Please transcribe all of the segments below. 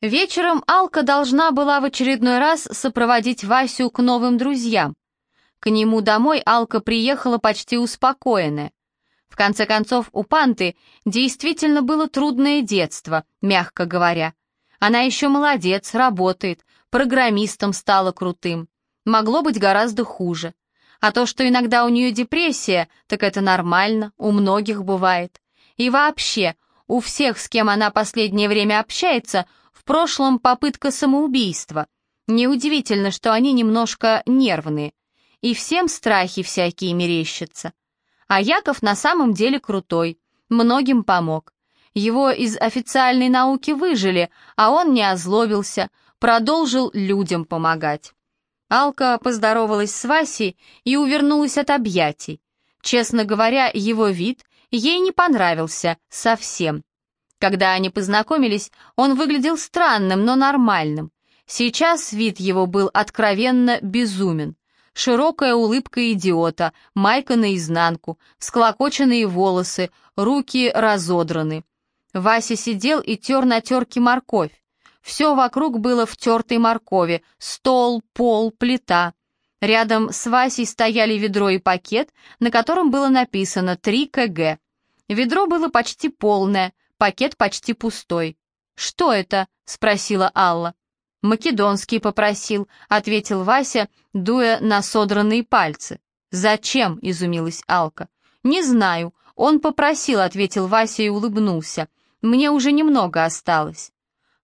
Вечером Алка должна была в очередной раз сопроводить Васю к новым друзьям. К нему домой Алка приехала почти успокоенная. В конце концов, у Панты действительно было трудное детство, мягко говоря. Она еще молодец, работает, программистом стала крутым. Могло быть гораздо хуже. А то, что иногда у нее депрессия, так это нормально, у многих бывает. И вообще, у всех, с кем она последнее время общается, прошлом попытка самоубийства. Неудивительно, что они немножко нервные. И всем страхи всякие мерещатся. А Яков на самом деле крутой, многим помог. Его из официальной науки выжили, а он не озлобился, продолжил людям помогать. Алка поздоровалась с Васей и увернулась от объятий. Честно говоря, его вид ей не понравился совсем. Когда они познакомились, он выглядел странным, но нормальным. Сейчас вид его был откровенно безумен. Широкая улыбка идиота, майка наизнанку, склокоченные волосы, руки разодраны. Вася сидел и тер на терке морковь. Все вокруг было в тертой моркови, стол, пол, плита. Рядом с Васей стояли ведро и пакет, на котором было написано 3 кг. Ведро было почти полное, пакет почти пустой. «Что это?» — спросила Алла. «Македонский попросил», — ответил Вася, дуя на содранные пальцы. «Зачем?» — изумилась Алка. «Не знаю. Он попросил», — ответил Вася и улыбнулся. «Мне уже немного осталось».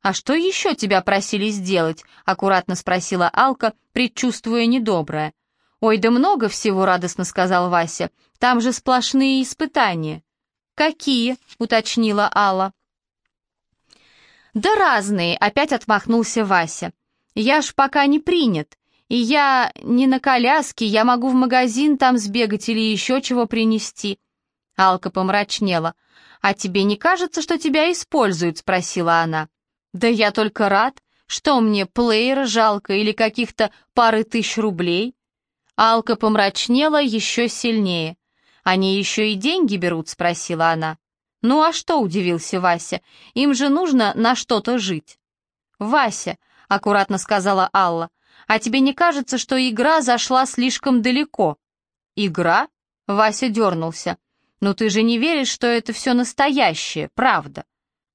«А что еще тебя просили сделать?» — аккуратно спросила Алка, предчувствуя недоброе. «Ой, да много всего», — радостно сказал Вася. «Там же сплошные испытания». «Какие?» — уточнила Алла. «Да разные», — опять отмахнулся Вася. «Я ж пока не принят, и я не на коляске, я могу в магазин там сбегать или еще чего принести». Алка помрачнела. «А тебе не кажется, что тебя используют?» — спросила она. «Да я только рад. Что мне, плеера жалко или каких-то пары тысяч рублей?» Алка помрачнела еще сильнее. «Они еще и деньги берут?» — спросила она. «Ну а что?» — удивился Вася. «Им же нужно на что-то жить». «Вася», — аккуратно сказала Алла, «а тебе не кажется, что игра зашла слишком далеко?» «Игра?» — Вася дернулся. «Ну ты же не веришь, что это все настоящее, правда?»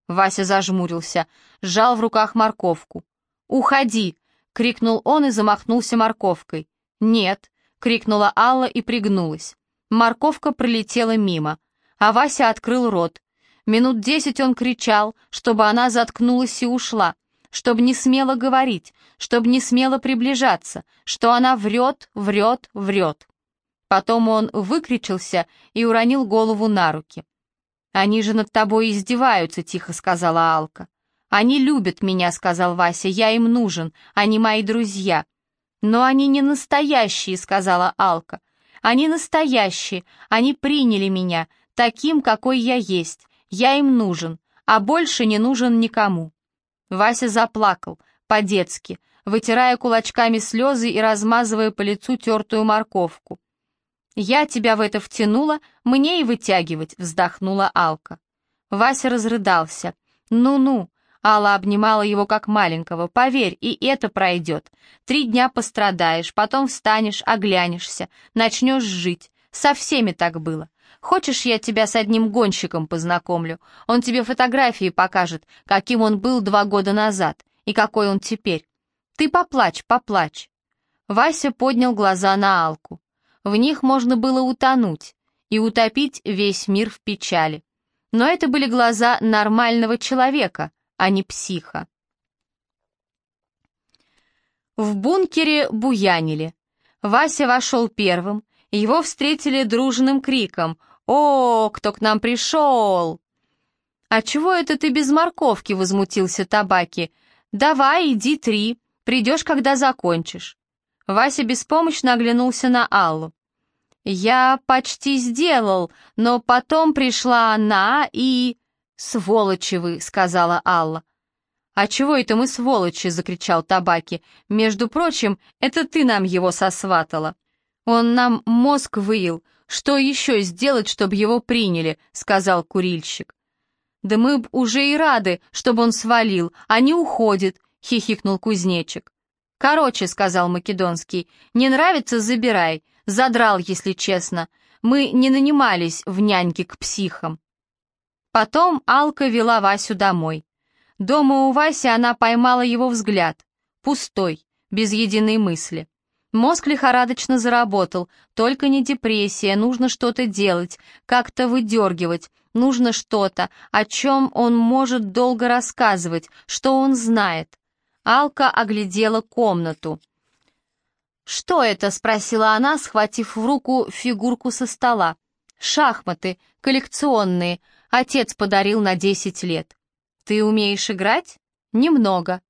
Вася зажмурился, сжал в руках морковку. «Уходи!» — крикнул он и замахнулся морковкой. «Нет!» — крикнула Алла и пригнулась. Морковка пролетела мимо, а Вася открыл рот. Минут десять он кричал, чтобы она заткнулась и ушла, чтобы не смело говорить, чтобы не смело приближаться, что она врет, врет, врет. Потом он выкричился и уронил голову на руки. «Они же над тобой издеваются», — тихо сказала Алка. «Они любят меня», — сказал Вася, — «я им нужен, они мои друзья». «Но они не настоящие», — сказала Алка. «Они настоящие, они приняли меня, таким, какой я есть. Я им нужен, а больше не нужен никому». Вася заплакал, по-детски, вытирая кулачками слезы и размазывая по лицу тертую морковку. «Я тебя в это втянула, мне и вытягивать», — вздохнула Алка. Вася разрыдался. «Ну-ну», — Алла обнимала его как маленького, «поверь, и это пройдет. Три дня пострадаешь, потом встанешь, оглянешься, начнешь жить. Со всеми так было. Хочешь, я тебя с одним гонщиком познакомлю? Он тебе фотографии покажет, каким он был два года назад и какой он теперь. Ты поплачь, поплачь». Вася поднял глаза на Алку. В них можно было утонуть и утопить весь мир в печали. Но это были глаза нормального человека, а не психа. В бункере буянили. Вася вошел первым, его встретили дружным криком «О, кто к нам пришел?» «А чего это ты без морковки?» — возмутился табаки. «Давай, иди три, придешь, когда закончишь». Вася беспомощно оглянулся на Аллу. «Я почти сделал, но потом пришла она и...» «Сволочи вы!» — сказала Алла. «А чего это мы сволочи?» — закричал Табаки. «Между прочим, это ты нам его сосватала. Он нам мозг выил. Что еще сделать, чтобы его приняли?» — сказал курильщик. «Да мы б уже и рады, чтобы он свалил, а не уходит», — хихикнул кузнечик. «Короче», — сказал Македонский, — «не нравится — забирай. Задрал, если честно. Мы не нанимались в няньки к психам». Потом Алка вела Васю домой. Дома у Васи она поймала его взгляд. Пустой, без единой мысли. Мозг лихорадочно заработал, только не депрессия, нужно что-то делать, как-то выдергивать, нужно что-то, о чем он может долго рассказывать, что он знает. Алка оглядела комнату. «Что это?» — спросила она, схватив в руку фигурку со стола. «Шахматы, коллекционные, отец подарил на десять лет». «Ты умеешь играть?» «Немного».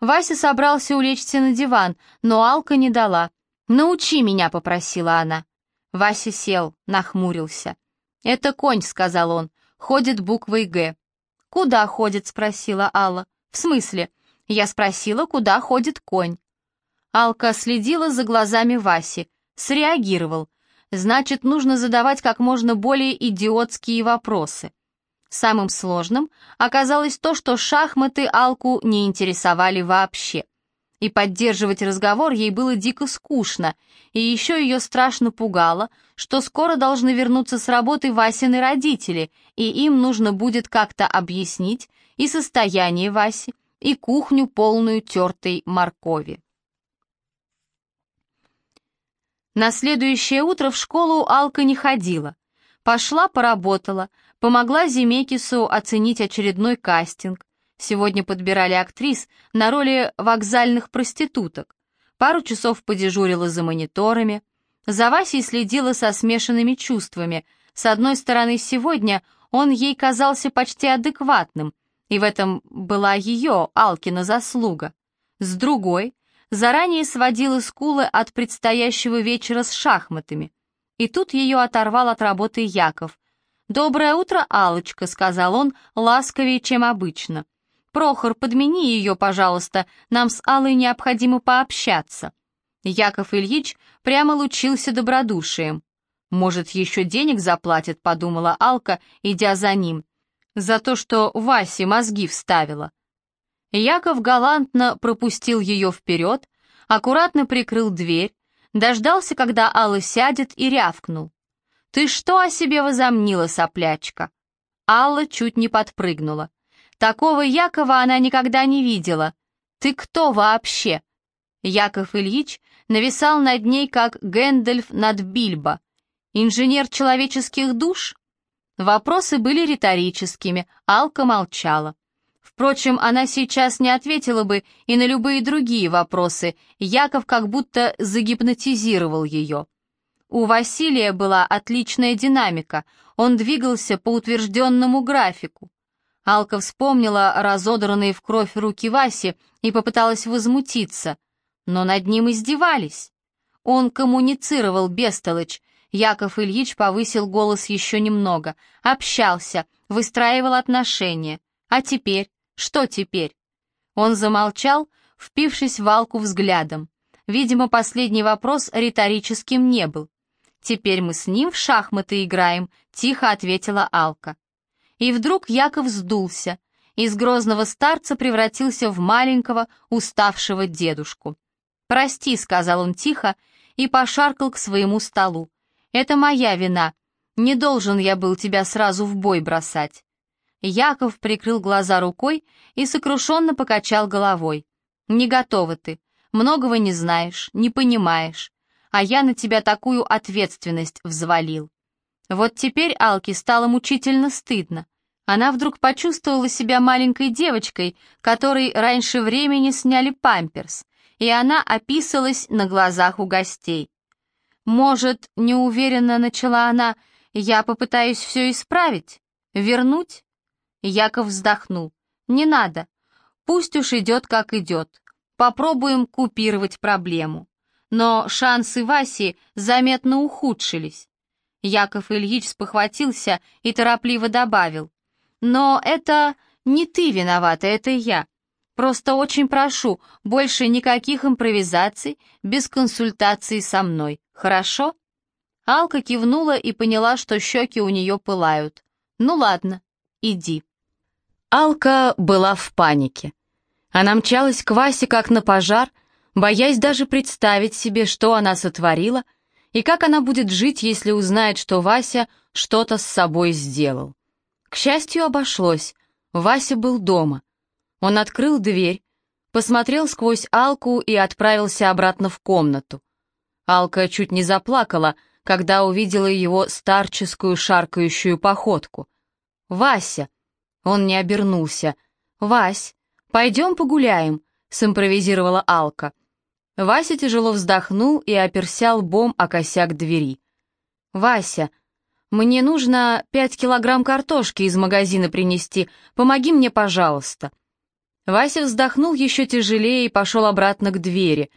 Вася собрался улечься на диван, но Алка не дала. «Научи меня», — попросила она. Вася сел, нахмурился. «Это конь», — сказал он, — «ходит буквой «Г». «Куда ходит?» — спросила Алла. «В смысле?» Я спросила, куда ходит конь. Алка следила за глазами Васи, среагировал. Значит, нужно задавать как можно более идиотские вопросы. Самым сложным оказалось то, что шахматы Алку не интересовали вообще. И поддерживать разговор ей было дико скучно, и еще ее страшно пугало, что скоро должны вернуться с работы Васины родители, и им нужно будет как-то объяснить и состояние Васи, и кухню, полную тертой моркови. На следующее утро в школу Алка не ходила. Пошла, поработала, помогла Земекису оценить очередной кастинг. Сегодня подбирали актрис на роли вокзальных проституток. Пару часов подежурила за мониторами. За Васей следила со смешанными чувствами. С одной стороны, сегодня он ей казался почти адекватным, и в этом была ее, Алкина, заслуга. С другой, заранее сводила скулы от предстоящего вечера с шахматами. И тут ее оторвал от работы Яков. «Доброе утро, алочка сказал он, ласковее, чем обычно. «Прохор, подмени ее, пожалуйста, нам с Аллой необходимо пообщаться». Яков Ильич прямо лучился добродушием. «Может, еще денег заплатит», — подумала Алка, идя за ним. «За то, что Васе мозги вставила». Яков галантно пропустил ее вперед, аккуратно прикрыл дверь, дождался, когда Алла сядет, и рявкнул. «Ты что о себе возомнила, соплячка?» Алла чуть не подпрыгнула. Такого Якова она никогда не видела. «Ты кто вообще?» Яков Ильич нависал над ней, как Гэндальф над Бильбо. «Инженер человеческих душ?» Вопросы были риторическими, Алка молчала. Впрочем, она сейчас не ответила бы и на любые другие вопросы, Яков как будто загипнотизировал ее. У Василия была отличная динамика, он двигался по утвержденному графику. Алка вспомнила разодранные в кровь руки Васи и попыталась возмутиться, но над ним издевались. Он коммуницировал, бестолочь. Яков Ильич повысил голос еще немного, общался, выстраивал отношения. А теперь? Что теперь? Он замолчал, впившись в Алку взглядом. Видимо, последний вопрос риторическим не был. «Теперь мы с ним в шахматы играем», — тихо ответила Алка. И вдруг Яков сдулся, из грозного старца превратился в маленького, уставшего дедушку. «Прости», — сказал он тихо и пошаркал к своему столу. «Это моя вина. Не должен я был тебя сразу в бой бросать». Яков прикрыл глаза рукой и сокрушенно покачал головой. «Не готова ты, многого не знаешь, не понимаешь а я на тебя такую ответственность взвалил. Вот теперь Алке стало мучительно стыдно. Она вдруг почувствовала себя маленькой девочкой, которой раньше времени сняли памперс, и она описалась на глазах у гостей. «Может, неуверенно начала она, я попытаюсь все исправить? Вернуть?» Яков вздохнул. «Не надо. Пусть уж идет, как идет. Попробуем купировать проблему но шансы Васи заметно ухудшились. Яков Ильич спохватился и торопливо добавил. «Но это не ты виновата, это я. Просто очень прошу, больше никаких импровизаций, без консультации со мной, хорошо?» Алка кивнула и поняла, что щеки у нее пылают. «Ну ладно, иди». Алка была в панике. Она мчалась к Васе как на пожар, боясь даже представить себе, что она сотворила, и как она будет жить, если узнает, что Вася что-то с собой сделал. К счастью, обошлось. Вася был дома. Он открыл дверь, посмотрел сквозь Алку и отправился обратно в комнату. Алка чуть не заплакала, когда увидела его старческую шаркающую походку. «Вася!» Он не обернулся. «Вась, пойдем погуляем», — симпровизировала Алка. Вася тяжело вздохнул и оперся лбом о косяк двери. «Вася, мне нужно пять килограмм картошки из магазина принести. Помоги мне, пожалуйста». Вася вздохнул еще тяжелее и пошел обратно к двери.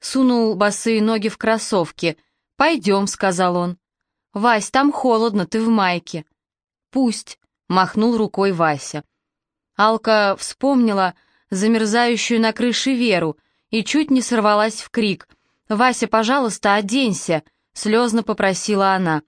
Сунул босые ноги в кроссовки. «Пойдем», — сказал он. «Вась, там холодно, ты в майке». «Пусть», — махнул рукой Вася. Алка вспомнила замерзающую на крыше Веру и чуть не сорвалась в крик. «Вася, пожалуйста, оденься», — слезно попросила она.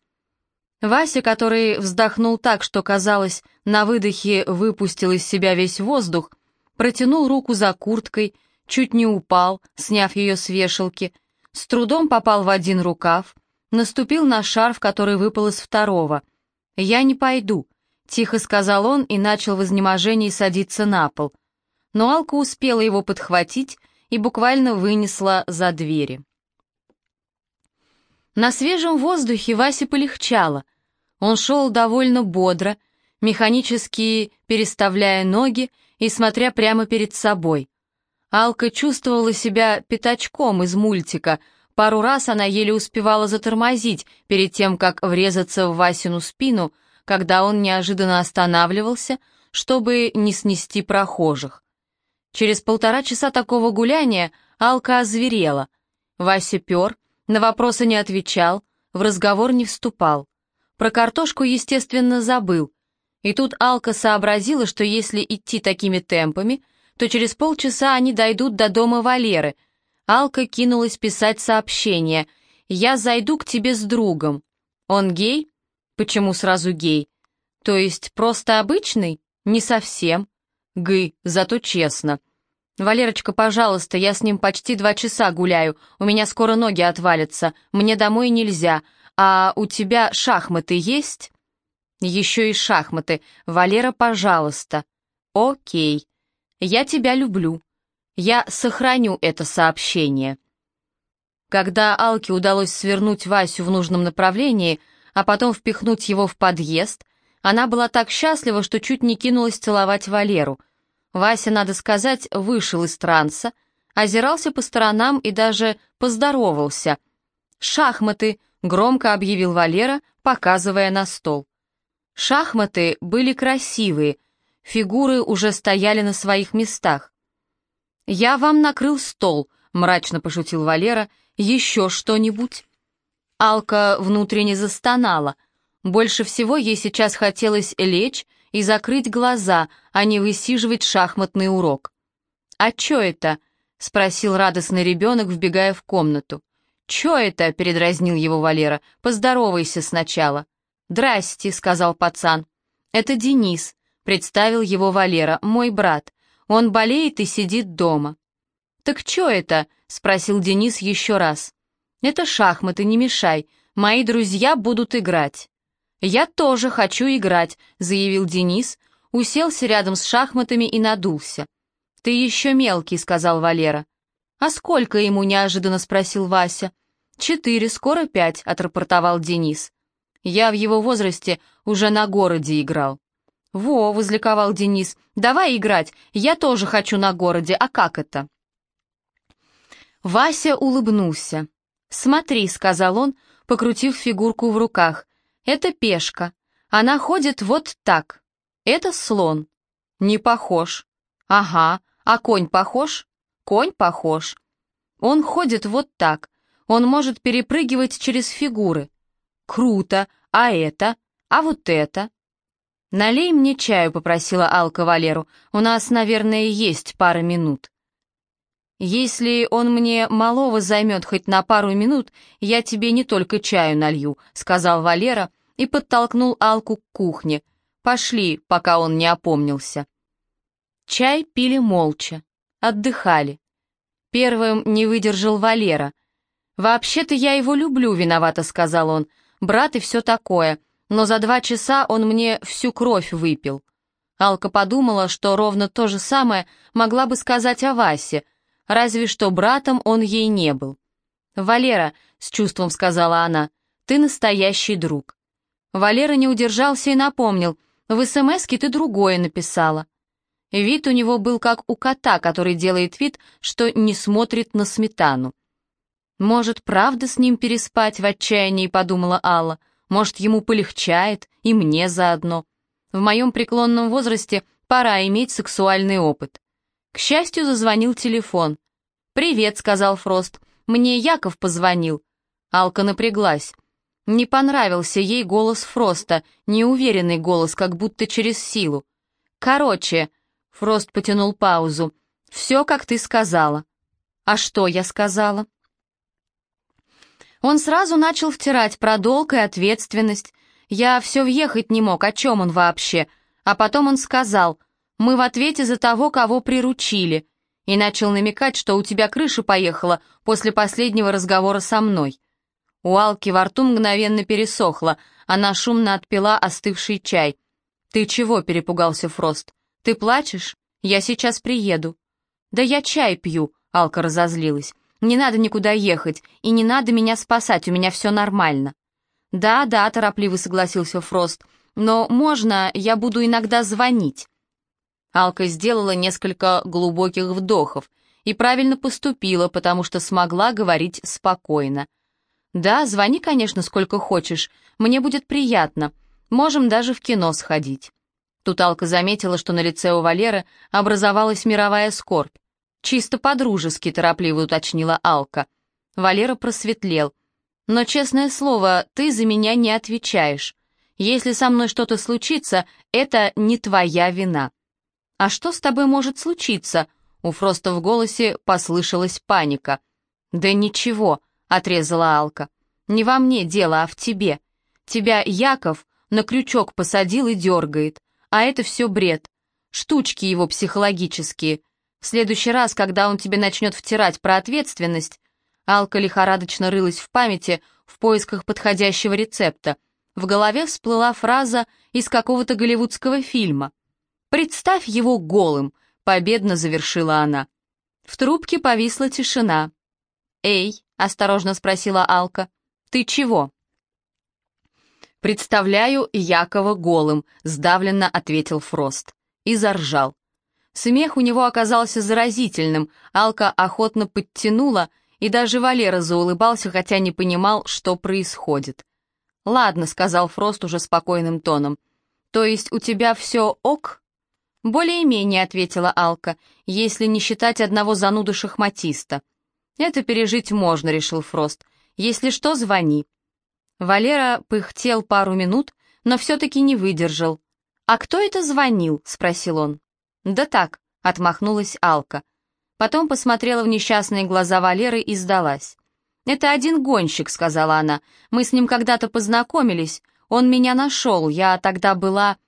Вася, который вздохнул так, что, казалось, на выдохе выпустил из себя весь воздух, протянул руку за курткой, чуть не упал, сняв ее с вешалки, с трудом попал в один рукав, наступил на шарф, который выпал из второго. «Я не пойду», — тихо сказал он и начал в изнеможении садиться на пол. Но Алка успела его подхватить и буквально вынесла за двери. На свежем воздухе Васе полегчало. Он шел довольно бодро, механически переставляя ноги и смотря прямо перед собой. Алка чувствовала себя пятачком из мультика. Пару раз она еле успевала затормозить перед тем, как врезаться в Васину спину, когда он неожиданно останавливался, чтобы не снести прохожих. Через полтора часа такого гуляния Алка озверела. Вася пер, на вопросы не отвечал, в разговор не вступал. Про картошку, естественно, забыл, и тут Алка сообразила, что если идти такими темпами, то через полчаса они дойдут до дома Валеры. Алка кинулась писать сообщение. «Я зайду к тебе с другом». «Он гей?» «Почему сразу гей?» «То есть просто обычный?» «Не совсем». «Гы, зато честно». «Валерочка, пожалуйста, я с ним почти два часа гуляю, у меня скоро ноги отвалятся, мне домой нельзя, а у тебя шахматы есть?» Еще и шахматы. Валера, пожалуйста. Окей. Я тебя люблю. Я сохраню это сообщение. Когда Алке удалось свернуть Васю в нужном направлении, а потом впихнуть его в подъезд, она была так счастлива, что чуть не кинулась целовать Валеру. Вася, надо сказать, вышел из транса, озирался по сторонам и даже поздоровался. «Шахматы!» — громко объявил Валера, показывая на стол. Шахматы были красивые, фигуры уже стояли на своих местах. «Я вам накрыл стол», — мрачно пошутил Валера, — «еще что-нибудь?» Алка внутренне застонала. Больше всего ей сейчас хотелось лечь и закрыть глаза, а не высиживать шахматный урок. «А чё это?» — спросил радостный ребенок, вбегая в комнату. «Чё это?» — передразнил его Валера. «Поздоровайся сначала». «Здрасте», — сказал пацан. «Это Денис», — представил его Валера, мой брат. Он болеет и сидит дома. «Так чё это?» — спросил Денис еще раз. «Это шахматы, не мешай. Мои друзья будут играть». «Я тоже хочу играть», — заявил Денис, уселся рядом с шахматами и надулся. «Ты еще мелкий», — сказал Валера. «А сколько ему?» — неожиданно спросил Вася. «Четыре, скоро пять», — отрапортовал Денис. Я в его возрасте уже на городе играл». «Во», — возликовал Денис, — «давай играть, я тоже хочу на городе, а как это?» Вася улыбнулся. «Смотри», — сказал он, покрутив фигурку в руках, — «это пешка. Она ходит вот так. Это слон». «Не похож». «Ага, а конь похож?» «Конь похож». «Он ходит вот так. Он может перепрыгивать через фигуры. «Круто! А это? А вот это?» «Налей мне чаю», — попросила Алка Валеру. «У нас, наверное, есть пара минут». «Если он мне малого займет хоть на пару минут, я тебе не только чаю налью», — сказал Валера и подтолкнул Алку к кухне. «Пошли, пока он не опомнился». Чай пили молча, отдыхали. Первым не выдержал Валера. «Вообще-то я его люблю», — виновато сказал он. «Брат и все такое, но за два часа он мне всю кровь выпил». Алка подумала, что ровно то же самое могла бы сказать о Васе, разве что братом он ей не был. «Валера», — с чувством сказала она, — «ты настоящий друг». Валера не удержался и напомнил, «В СМСке ты другое написала». Вид у него был как у кота, который делает вид, что не смотрит на сметану. «Может, правда с ним переспать в отчаянии?» — подумала Алла. «Может, ему полегчает, и мне заодно. В моем преклонном возрасте пора иметь сексуальный опыт». К счастью, зазвонил телефон. «Привет», — сказал Фрост. «Мне Яков позвонил». Алка напряглась. Не понравился ей голос Фроста, неуверенный голос, как будто через силу. «Короче», Фрост потянул паузу. «Все, как ты сказала». «А что я сказала?» Он сразу начал втирать про долг и ответственность. Я все въехать не мог, о чем он вообще. А потом он сказал, «Мы в ответе за того, кого приручили», и начал намекать, что у тебя крыша поехала после последнего разговора со мной. У Алки во рту мгновенно пересохло, она шумно отпила остывший чай. «Ты чего?» — перепугался Фрост. «Ты плачешь? Я сейчас приеду». «Да я чай пью», — Алка разозлилась. «Не надо никуда ехать, и не надо меня спасать, у меня все нормально». «Да, да», — торопливо согласился Фрост, «но можно я буду иногда звонить?» Алка сделала несколько глубоких вдохов и правильно поступила, потому что смогла говорить спокойно. «Да, звони, конечно, сколько хочешь, мне будет приятно, можем даже в кино сходить». Тут Алка заметила, что на лице у Валеры образовалась мировая скорбь. «Чисто по-дружески», — торопливо уточнила Алка. Валера просветлел. «Но, честное слово, ты за меня не отвечаешь. Если со мной что-то случится, это не твоя вина». «А что с тобой может случиться?» У Фроста в голосе послышалась паника. «Да ничего», — отрезала Алка. «Не во мне дело, а в тебе. Тебя Яков на крючок посадил и дергает. А это все бред. Штучки его психологические. В следующий раз, когда он тебе начнет втирать про ответственность, Алка лихорадочно рылась в памяти в поисках подходящего рецепта. В голове всплыла фраза из какого-то голливудского фильма. «Представь его голым», — победно завершила она. В трубке повисла тишина. «Эй», — осторожно спросила Алка, — «ты чего?» «Представляю Якова голым», — сдавленно ответил Фрост. И заржал. Смех у него оказался заразительным, Алка охотно подтянула, и даже Валера заулыбался, хотя не понимал, что происходит. «Ладно», — сказал Фрост уже спокойным тоном. «То есть у тебя все ок?» «Более-менее», — ответила Алка, «если не считать одного зануды шахматиста». «Это пережить можно», — решил Фрост. «Если что, звони». Валера пыхтел пару минут, но все-таки не выдержал. «А кто это звонил?» — спросил он. «Да так», — отмахнулась Алка. Потом посмотрела в несчастные глаза Валеры и сдалась. «Это один гонщик», — сказала она. «Мы с ним когда-то познакомились. Он меня нашел, я тогда была...»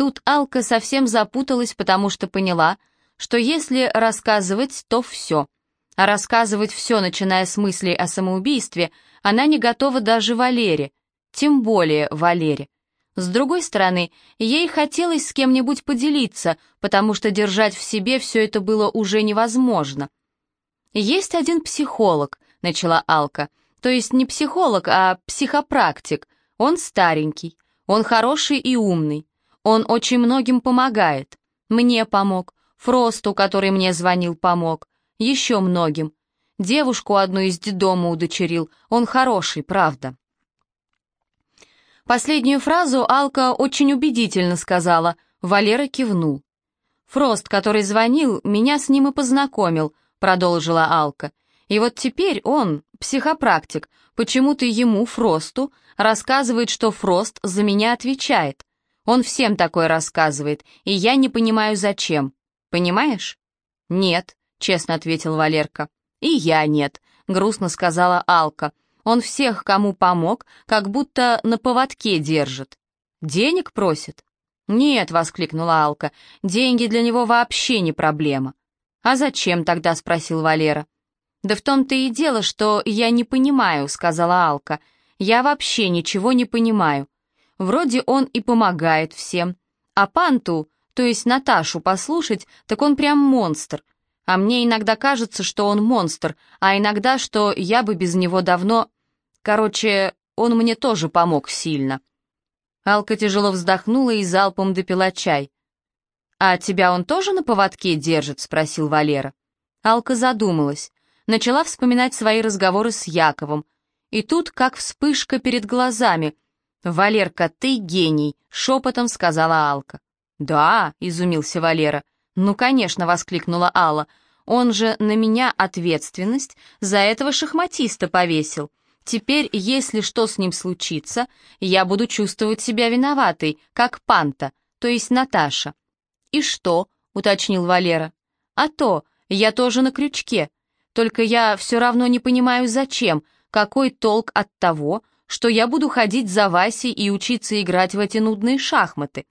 Тут Алка совсем запуталась, потому что поняла, что если рассказывать, то все — а рассказывать все, начиная с мыслей о самоубийстве, она не готова даже Валере, тем более Валере. С другой стороны, ей хотелось с кем-нибудь поделиться, потому что держать в себе все это было уже невозможно. «Есть один психолог», — начала Алка, то есть не психолог, а психопрактик. Он старенький, он хороший и умный, он очень многим помогает. Мне помог, Фросту, который мне звонил, помог еще многим. Девушку одну из детдома удочерил, он хороший, правда. Последнюю фразу Алка очень убедительно сказала, Валера кивнул. «Фрост, который звонил, меня с ним и познакомил», — продолжила Алка. «И вот теперь он, психопрактик, почему-то ему, Фросту, рассказывает, что Фрост за меня отвечает. Он всем такое рассказывает, и я не понимаю, зачем. Понимаешь?» «Нет», честно ответил Валерка. «И я нет», — грустно сказала Алка. «Он всех, кому помог, как будто на поводке держит. Денег просит?» «Нет», — воскликнула Алка, — «деньги для него вообще не проблема». «А зачем тогда?» — спросил Валера. «Да в том-то и дело, что я не понимаю», — сказала Алка. «Я вообще ничего не понимаю. Вроде он и помогает всем. А Панту, то есть Наташу, послушать, так он прям монстр. А мне иногда кажется, что он монстр, а иногда, что я бы без него давно... Короче, он мне тоже помог сильно». Алка тяжело вздохнула и залпом допила чай. «А тебя он тоже на поводке держит?» — спросил Валера. Алка задумалась, начала вспоминать свои разговоры с Яковом. И тут, как вспышка перед глазами. «Валерка, ты гений!» — шепотом сказала Алка. «Да», — изумился Валера. «Ну, конечно», — воскликнула Алла. «Он же на меня ответственность за этого шахматиста повесил. Теперь, если что с ним случится, я буду чувствовать себя виноватой, как Панта, то есть Наташа. «И что?» — уточнил Валера. «А то, я тоже на крючке. Только я все равно не понимаю, зачем, какой толк от того, что я буду ходить за Васей и учиться играть в эти нудные шахматы».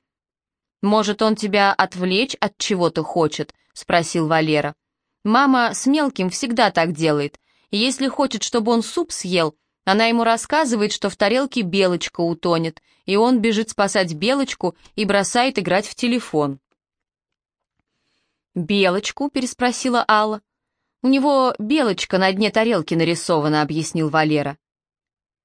«Может, он тебя отвлечь от чего-то хочет?» — спросил Валера. «Мама с мелким всегда так делает. Если хочет, чтобы он суп съел, она ему рассказывает, что в тарелке белочка утонет, и он бежит спасать белочку и бросает играть в телефон. «Белочку?» — переспросила Алла. «У него белочка на дне тарелки нарисована», — объяснил Валера.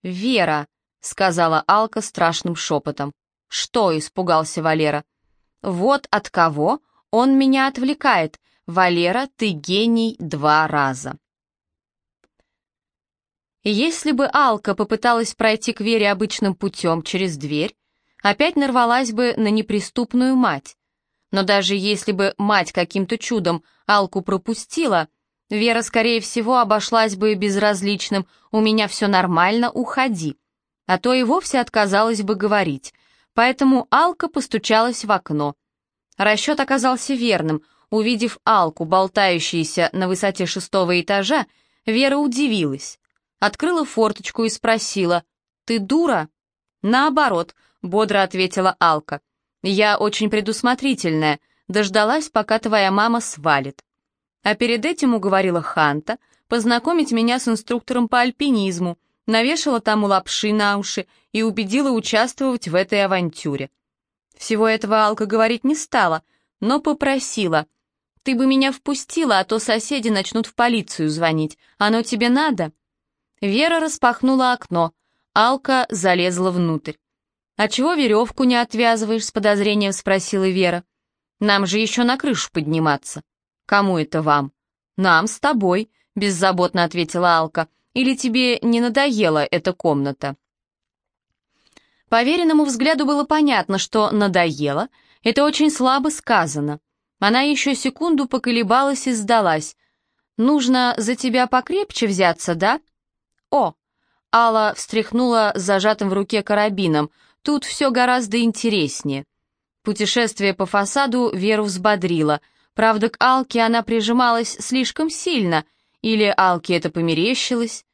«Вера», — сказала Алка страшным шепотом. «Что?» — испугался Валера. «Вот от кого он меня отвлекает. Валера, ты гений два раза». Если бы Алка попыталась пройти к Вере обычным путем через дверь, опять нарвалась бы на неприступную мать. Но даже если бы мать каким-то чудом Алку пропустила, Вера, скорее всего, обошлась бы безразличным «у меня все нормально, уходи», а то и вовсе отказалась бы говорить, поэтому Алка постучалась в окно. Расчет оказался верным. Увидев Алку, болтающуюся на высоте шестого этажа, Вера удивилась открыла форточку и спросила, «Ты дура?» «Наоборот», — бодро ответила Алка. «Я очень предусмотрительная, дождалась, пока твоя мама свалит». А перед этим уговорила Ханта познакомить меня с инструктором по альпинизму, навешала тому лапши на уши и убедила участвовать в этой авантюре. Всего этого Алка говорить не стала, но попросила. «Ты бы меня впустила, а то соседи начнут в полицию звонить. Оно тебе надо?» Вера распахнула окно. Алка залезла внутрь. «А чего веревку не отвязываешь?» — с подозрением спросила Вера. «Нам же еще на крышу подниматься». «Кому это вам?» «Нам, с тобой», — беззаботно ответила Алка. «Или тебе не надоела эта комната?» По веренному взгляду было понятно, что «надоело» — это очень слабо сказано. Она еще секунду поколебалась и сдалась. «Нужно за тебя покрепче взяться, да?» «О!» Алла встряхнула зажатым в руке карабином. «Тут все гораздо интереснее». Путешествие по фасаду Веру взбодрило. Правда, к Алке она прижималась слишком сильно. Или Алке это померещилось.